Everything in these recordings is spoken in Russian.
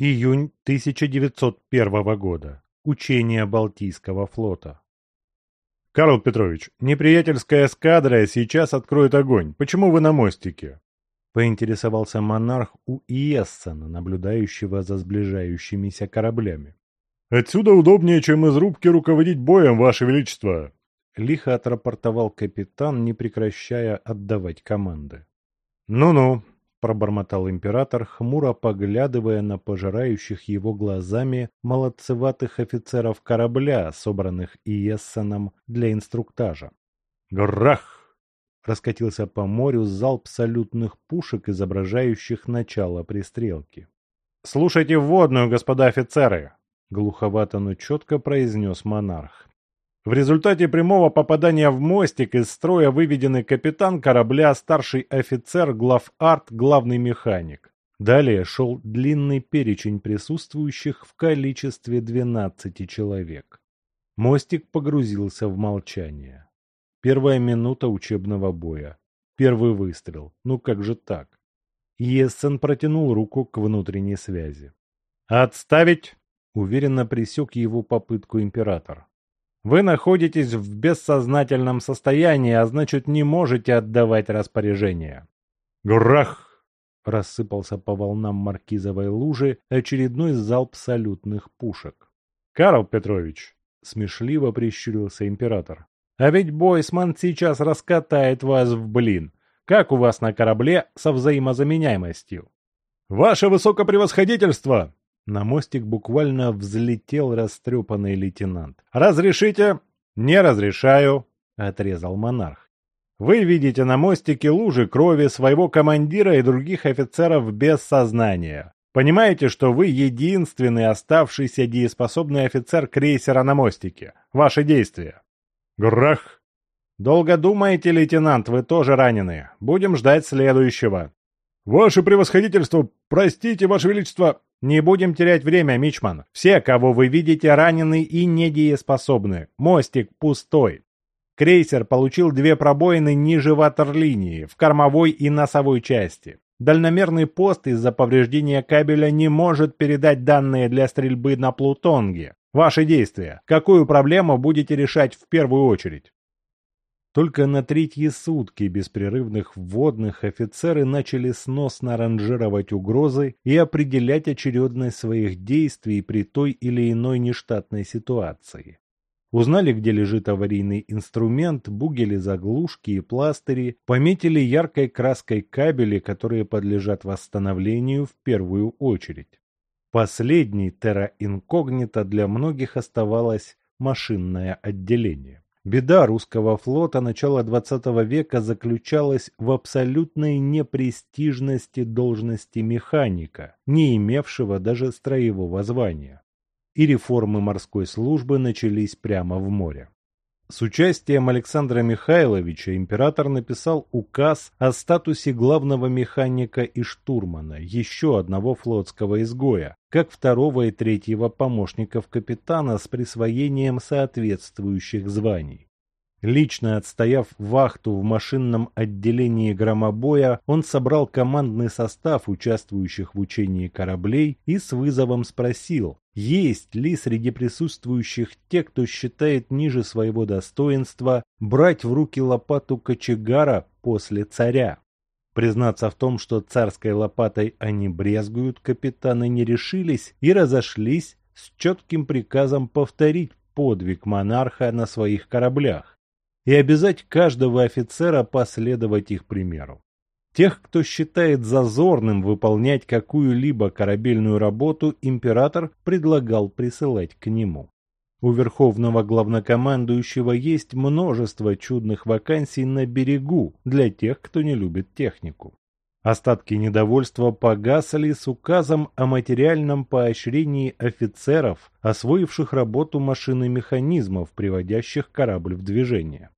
Июнь 1901 года. Учение Балтийского флота. «Карл Петрович, неприятельская эскадра сейчас откроет огонь. Почему вы на мостике?» Поинтересовался монарх у Иессена, наблюдающего за сближающимися кораблями. «Отсюда удобнее, чем из рубки руководить боем, Ваше Величество!» Лихо отрапортовал капитан, не прекращая отдавать команды. «Ну-ну», — пробормотал император, хмуро поглядывая на пожирающих его глазами молодцеватых офицеров корабля, собранных Иессеном для инструктажа. «Грах!» — раскатился по морю залп салютных пушек, изображающих начало пристрелки. «Слушайте вводную, господа офицеры!» — глуховато, но четко произнес монарх. В результате прямого попадания в мостик из строя выведены капитан корабля, старший офицер, главарт, главный механик. Далее шел длинный перечень присутствующих в количестве 12 человек. Мостик погрузился в молчание. Первая минута учебного боя. Первый выстрел. Ну как же так? Ессен протянул руку к внутренней связи. «Отставить!» — уверенно пресек его попытку император. Вы находитесь в бессознательном состоянии, а значит не можете отдавать распоряжения. Грах! Рассыпался по волнам маркизовой лужи очередной залп салютных пушек. Карл Петрович! Смешливо прищурился император. А ведь Бойсман сейчас раскатает вас в блин. Как у вас на корабле со взаимозаменяемостью? Ваше высокопревосходительство! На мостик буквально взлетел растрепанный лейтенант. «Разрешите?» «Не разрешаю», — отрезал монарх. «Вы видите на мостике лужи крови своего командира и других офицеров без сознания. Понимаете, что вы единственный оставшийся дееспособный офицер крейсера на мостике? Ваши действия?» «Грах!» «Долго думаете, лейтенант, вы тоже ранены. Будем ждать следующего». «Ваше превосходительство! Простите, ваше величество!» «Не будем терять время, Мичман. Все, кого вы видите, ранены и недееспособны. Мостик пустой. Крейсер получил две пробоины ниже ватерлинии, в кормовой и носовой части. Дальномерный пост из-за повреждения кабеля не может передать данные для стрельбы на Плутонге. Ваши действия. Какую проблему будете решать в первую очередь? Только на третьи сутки беспрерывных вводных офицеры начали сносно ранжировать угрозы и определять очередность своих действий при той или иной нештатной ситуации. Узнали, где лежит аварийный инструмент, бугели заглушки и пластыри, пометили яркой краской кабели, которые подлежат восстановлению в первую очередь. Последней терра инкогнито для многих оставалось машинное отделение. Беда русского флота начала XX века заключалась в абсолютной непрестижности должности механика, не имевшего даже строевого звания. И реформы морской службы начались прямо в море. С участием Александра Михайловича император написал указ о статусе главного механика и штурмана, еще одного флотского изгоя, как второго и третьего помощников капитана с присвоением соответствующих званий. Лично отстояв вахту в машинном отделении громобоя, он собрал командный состав участвующих в учении кораблей и с вызовом спросил, есть ли среди присутствующих те, кто считает ниже своего достоинства брать в руки лопату кочегара после царя. Признаться в том, что царской лопатой они брезгуют, капитаны не решились и разошлись с четким приказом повторить подвиг монарха на своих кораблях и обязать каждого офицера последовать их примеру. Тех, кто считает зазорным выполнять какую-либо корабельную работу, император предлагал присылать к нему. У верховного главнокомандующего есть множество чудных вакансий на берегу для тех, кто не любит технику. Остатки недовольства погасли с указом о материальном поощрении офицеров, освоивших работу машин и механизмов, приводящих корабль в движение.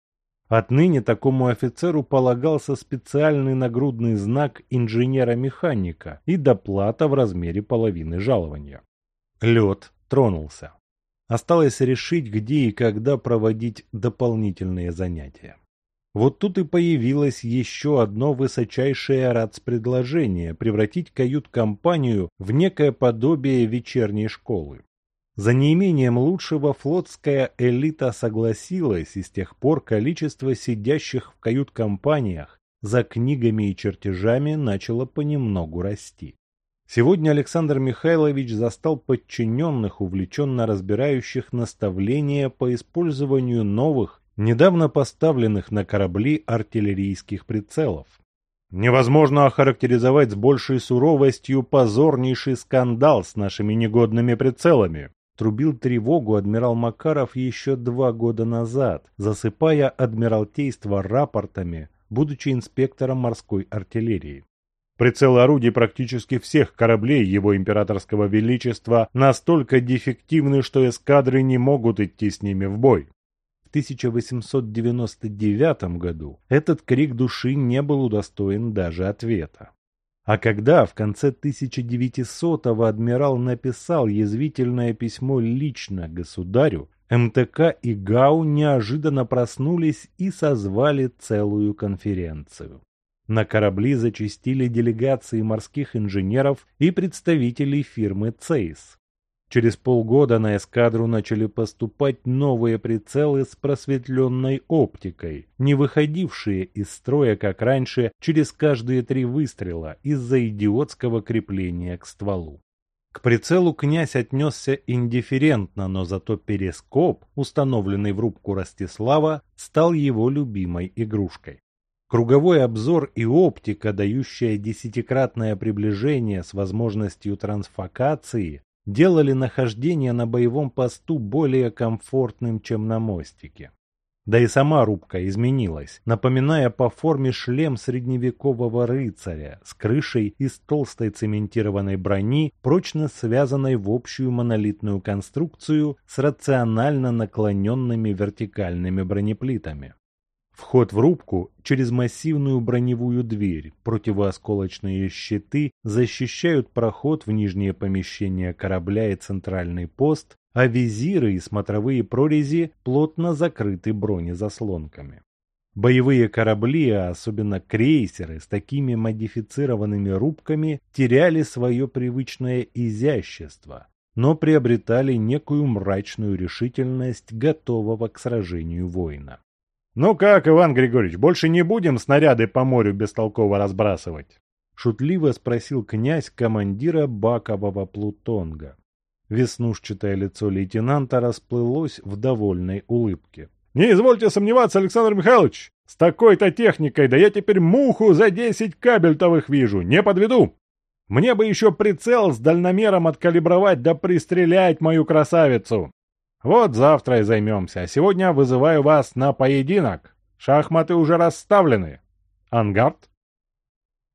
Отныне такому офицеру полагался специальный нагрудный знак инженера-механика и доплата в размере половины жалования. Лед тронулся. Осталось решить, где и когда проводить дополнительные занятия. Вот тут и появилось еще одно высочайшее РАЦ-предложение превратить кают-компанию в некое подобие вечерней школы. За неимением лучшего флотская элита согласилась, и с тех пор количество сидящих в кают-компаниях за книгами и чертежами начало понемногу расти. Сегодня Александр Михайлович застал подчиненных, увлеченно разбирающих наставления по использованию новых, недавно поставленных на корабли артиллерийских прицелов. Невозможно охарактеризовать с большей суровостью позорнейший скандал с нашими негодными прицелами, трубил тревогу адмирал Макаров еще два года назад, засыпая адмиралтейство рапортами, будучи инспектором морской артиллерии. Прицелы орудий практически всех кораблей его императорского величества настолько дефективны, что эскадры не могут идти с ними в бой. В 1899 году этот крик души не был удостоен даже ответа. А когда в конце 1900-го адмирал написал язвительное письмо лично государю, МТК и ГАУ неожиданно проснулись и созвали целую конференцию. На корабли зачастили делегации морских инженеров и представителей фирмы «Цейс». Через полгода на эскадру начали поступать новые прицелы с просветленной оптикой, не выходившие из строя, как раньше, через каждые три выстрела из-за идиотского крепления к стволу. К прицелу князь отнесся индифферентно, но зато перископ, установленный в рубку Ростислава, стал его любимой игрушкой. Круговой обзор и оптика, дающая десятикратное приближение с возможностью трансфокации, делали нахождение на боевом посту более комфортным, чем на мостике. Да и сама рубка изменилась, напоминая по форме шлем средневекового рыцаря с крышей из толстой цементированной брони, прочно связанной в общую монолитную конструкцию с рационально наклоненными вертикальными бронеплитами. Вход в рубку через массивную броневую дверь, противоосколочные щиты защищают проход в нижнее помещение корабля и центральный пост, а визиры и смотровые прорези плотно закрыты бронезаслонками. Боевые корабли, а особенно крейсеры с такими модифицированными рубками, теряли свое привычное изящество, но приобретали некую мрачную решительность готового к сражению воина. «Ну как, Иван Григорьевич, больше не будем снаряды по морю бестолково разбрасывать?» Шутливо спросил князь командира бакового плутонга. Веснушчатое лицо лейтенанта расплылось в довольной улыбке. «Не извольте сомневаться, Александр Михайлович! С такой-то техникой, да я теперь муху за десять кабельтовых вижу, не подведу! Мне бы еще прицел с дальномером откалибровать да пристрелять мою красавицу! Вот завтра и займемся, а сегодня вызываю вас на поединок. Шахматы уже расставлены. Ангард?